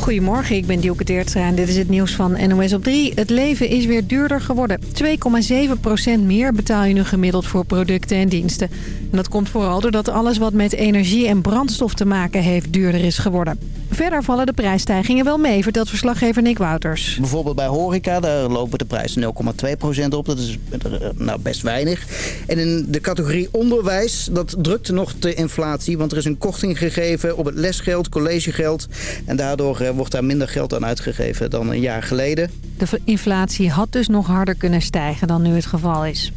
Goedemorgen, ik ben Dielke Teertstra en dit is het nieuws van NOS op 3. Het leven is weer duurder geworden. 2,7% meer betaal je nu gemiddeld voor producten en diensten. En dat komt vooral doordat alles wat met energie en brandstof te maken heeft duurder is geworden. Verder vallen de prijsstijgingen wel mee, vertelt verslaggever Nick Wouters. Bijvoorbeeld bij horeca, daar lopen de prijzen 0,2% op. Dat is eh, nou, best weinig. En in de categorie onderwijs, dat drukt nog de inflatie. Want er is een korting gegeven op het lesgeld, collegegeld. En daardoor eh, wordt daar minder geld aan uitgegeven dan een jaar geleden. De inflatie had dus nog harder kunnen stijgen dan nu het geval is.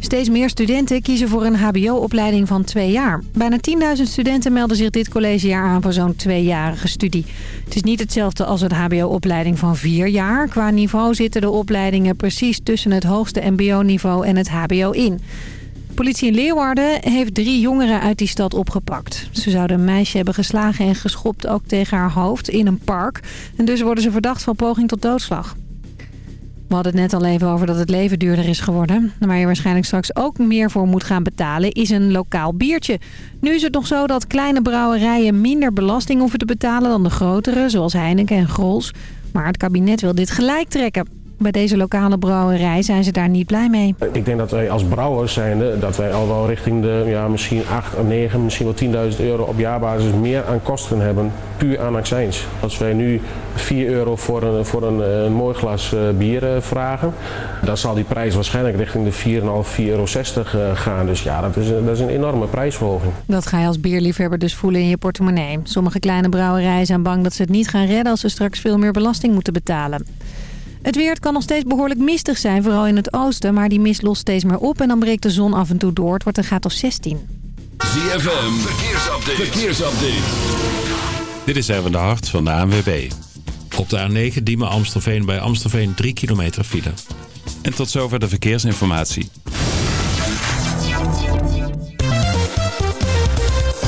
Steeds meer studenten kiezen voor een hbo-opleiding van twee jaar. Bijna 10.000 studenten melden zich dit collegejaar aan voor zo'n tweejarige studie. Het is niet hetzelfde als een hbo-opleiding van vier jaar. Qua niveau zitten de opleidingen precies tussen het hoogste mbo-niveau en het hbo in. Politie in Leeuwarden heeft drie jongeren uit die stad opgepakt. Ze zouden een meisje hebben geslagen en geschopt ook tegen haar hoofd in een park. En dus worden ze verdacht van poging tot doodslag. We hadden het net al even over dat het leven duurder is geworden. Waar je waarschijnlijk straks ook meer voor moet gaan betalen is een lokaal biertje. Nu is het nog zo dat kleine brouwerijen minder belasting hoeven te betalen dan de grotere, zoals Heineken en Grols. Maar het kabinet wil dit gelijk trekken. Bij deze lokale brouwerij zijn ze daar niet blij mee. Ik denk dat wij als brouwers zijn, dat wij al wel richting de ja, misschien 8 of 9, misschien wel 10.000 euro op jaarbasis meer aan kosten hebben. Puur aan accijns. Als wij nu 4 euro voor een, voor een, eh, een mooi glas uh, bier uh, vragen, dan zal die prijs waarschijnlijk richting de 4,5, 4,60 euro gaan. Dus ja, dat is, dat is een enorme prijsverhoging. Dat ga je als bierliefhebber dus voelen in je portemonnee. Sommige kleine brouwerijen zijn bang dat ze het niet gaan redden als ze straks veel meer belasting moeten betalen. Het weer kan nog steeds behoorlijk mistig zijn, vooral in het oosten. Maar die mist lost steeds meer op en dan breekt de zon af en toe door. Het wordt een graad of 16. ZFM, verkeersupdate. verkeersupdate. Dit is even de hart van de ANWB. Op de A9 Diemen Amstelveen bij Amstelveen 3 kilometer file. En tot zover de verkeersinformatie.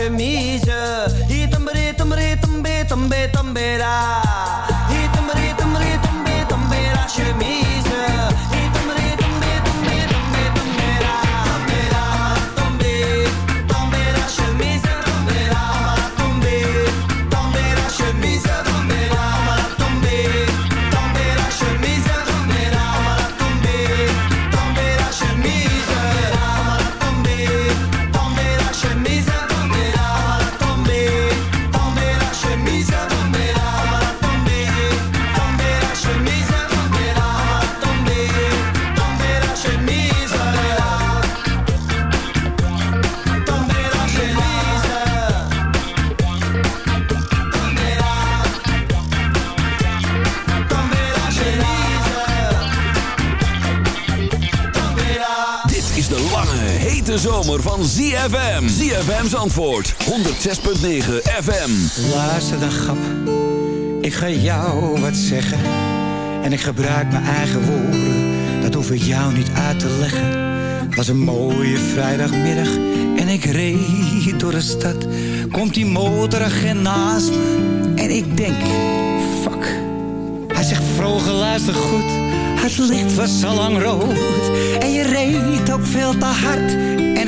chemise. Hitambre, tambre, tambe, tambe, tambera. van ZFM. ZFM's antwoord. 106.9 FM. Luister dan, grap. Ik ga jou wat zeggen. En ik gebruik mijn eigen woorden. Dat hoef ik jou niet uit te leggen. Was een mooie vrijdagmiddag en ik reed door de stad. Komt die motoragent naast me en ik denk, fuck. Hij zegt vroeger luister goed, het licht was al lang rood. En je reed ook veel te hard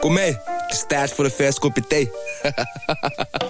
kom mee. Het voor een vers kopje.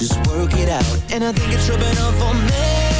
just work it out. And I think it's rubbing off on me.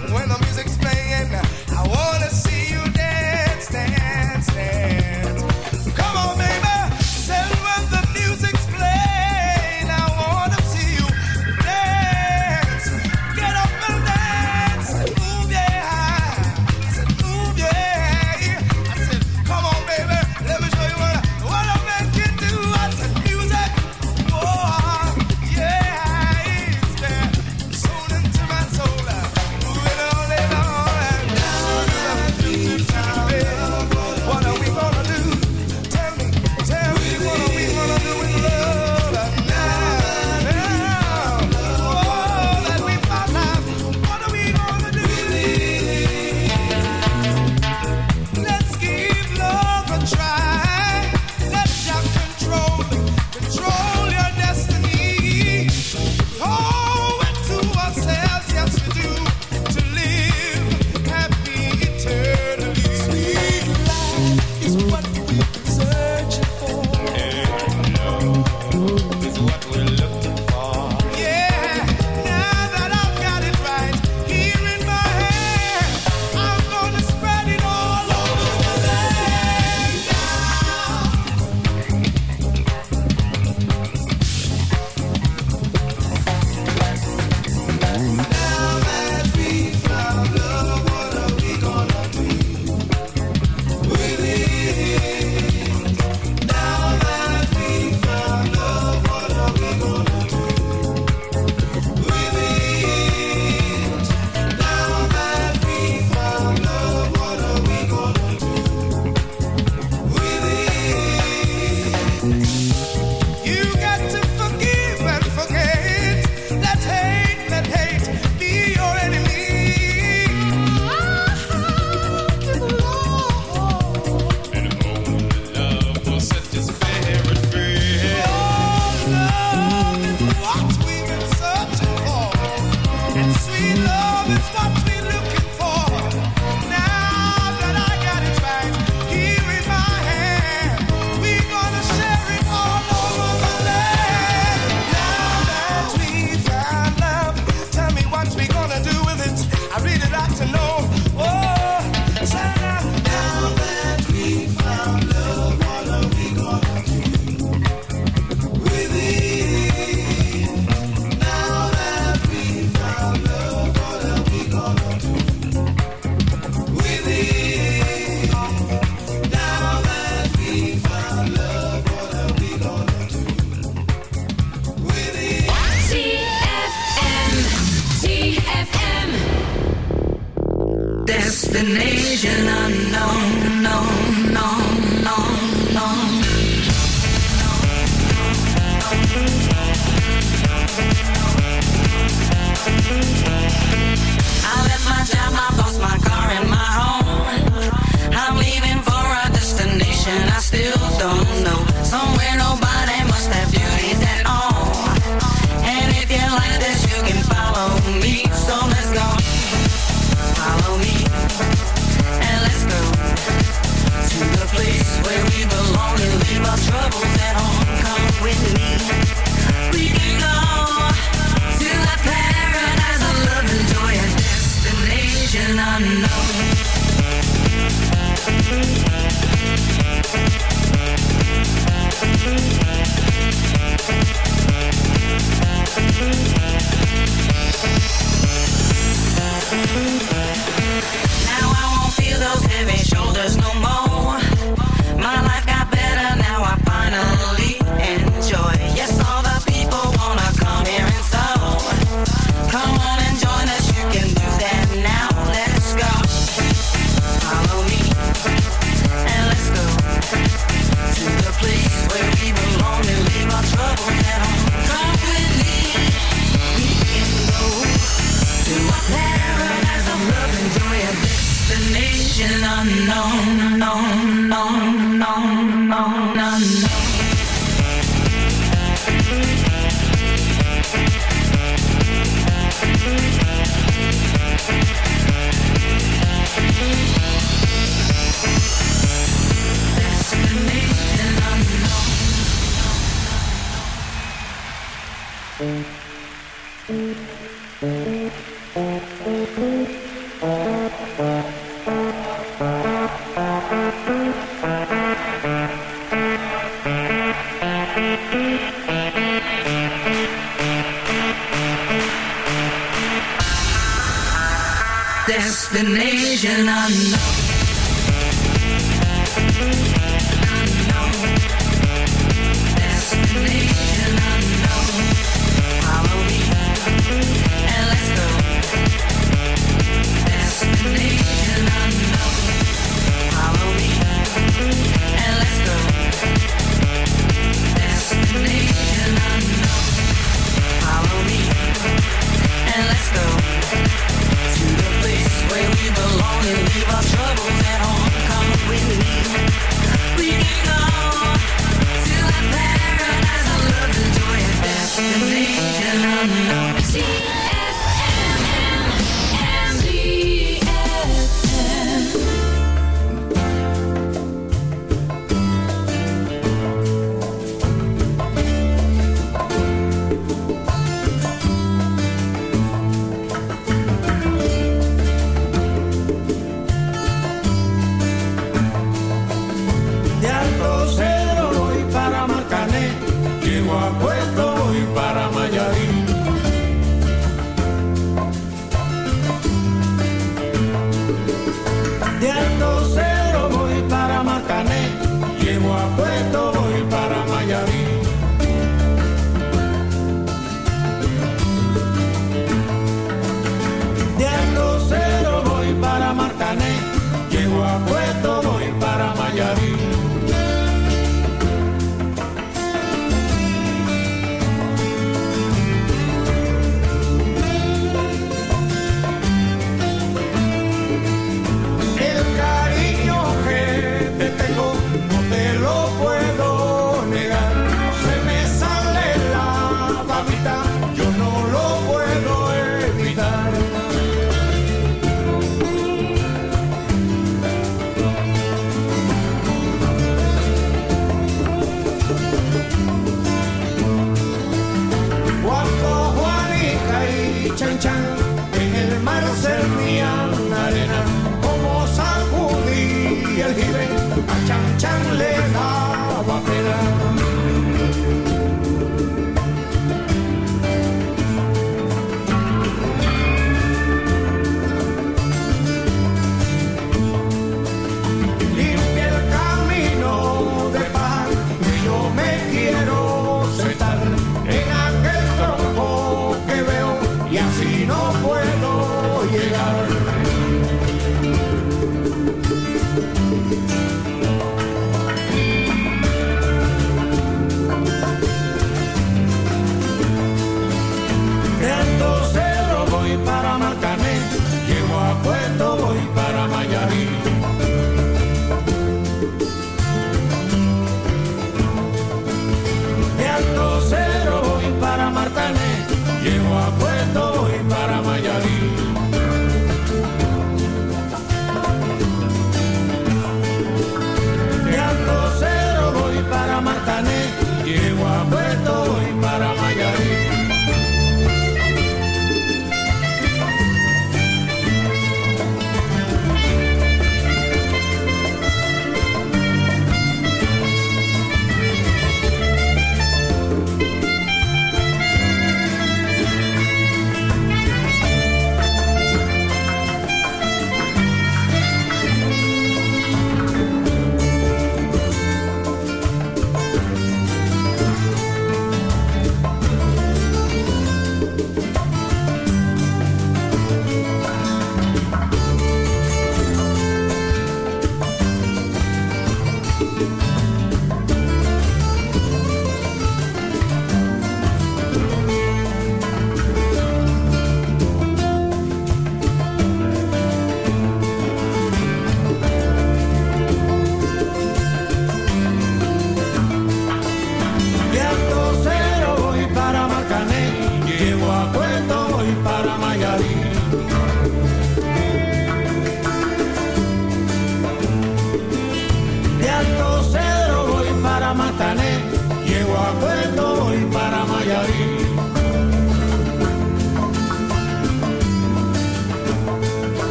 Chan Chan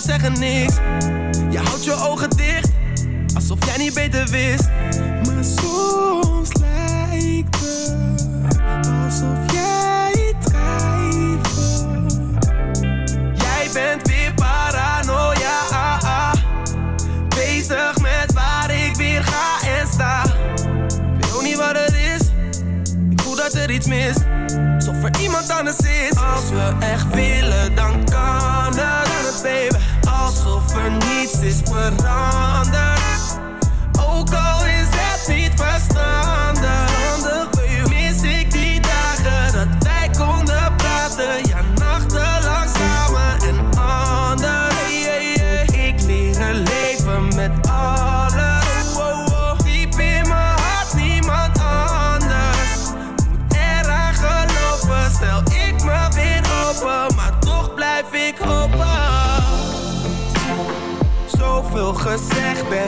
zeggen niks. Je houdt je ogen dicht, alsof jij niet beter wist. Maar soms lijkt het alsof jij twijfelt. Jij bent weer paranoia. Bezig met waar ik weer ga en sta. Ik weet ook niet wat het is. Ik voel dat er iets mist. Alsof er iemand anders is. Als we echt willen, dan kan het. Het, baby. Is veranderd.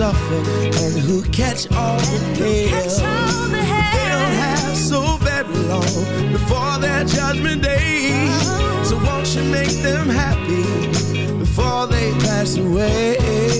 Suffer and who catch all the hail. Pass away?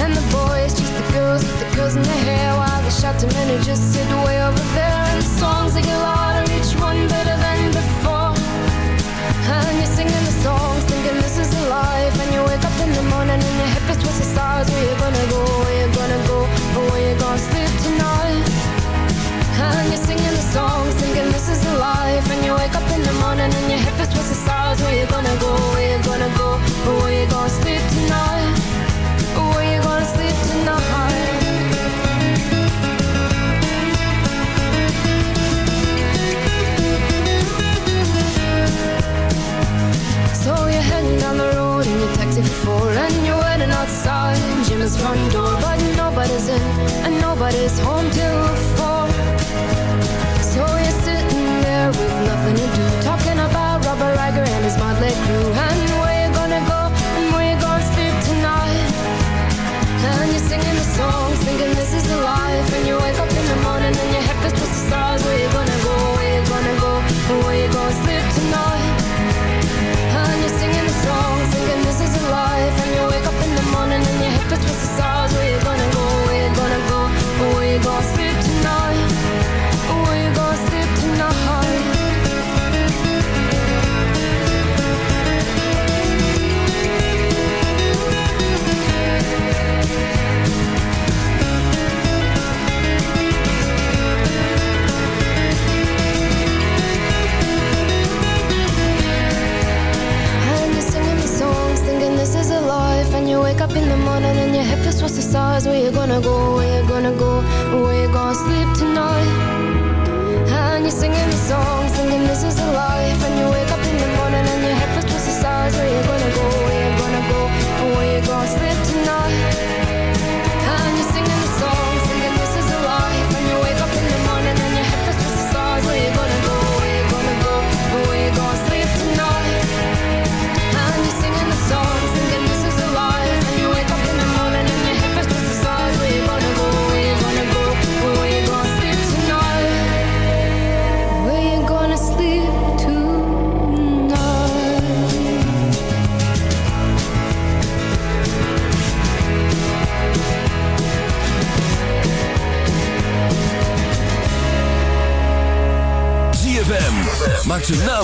And the boys just the girls with the girls in their hair While they shot them and just sit way over there. And the songs they get lost. what is holding What's the stars, where you gonna go, where you gonna go, where you gonna sleep?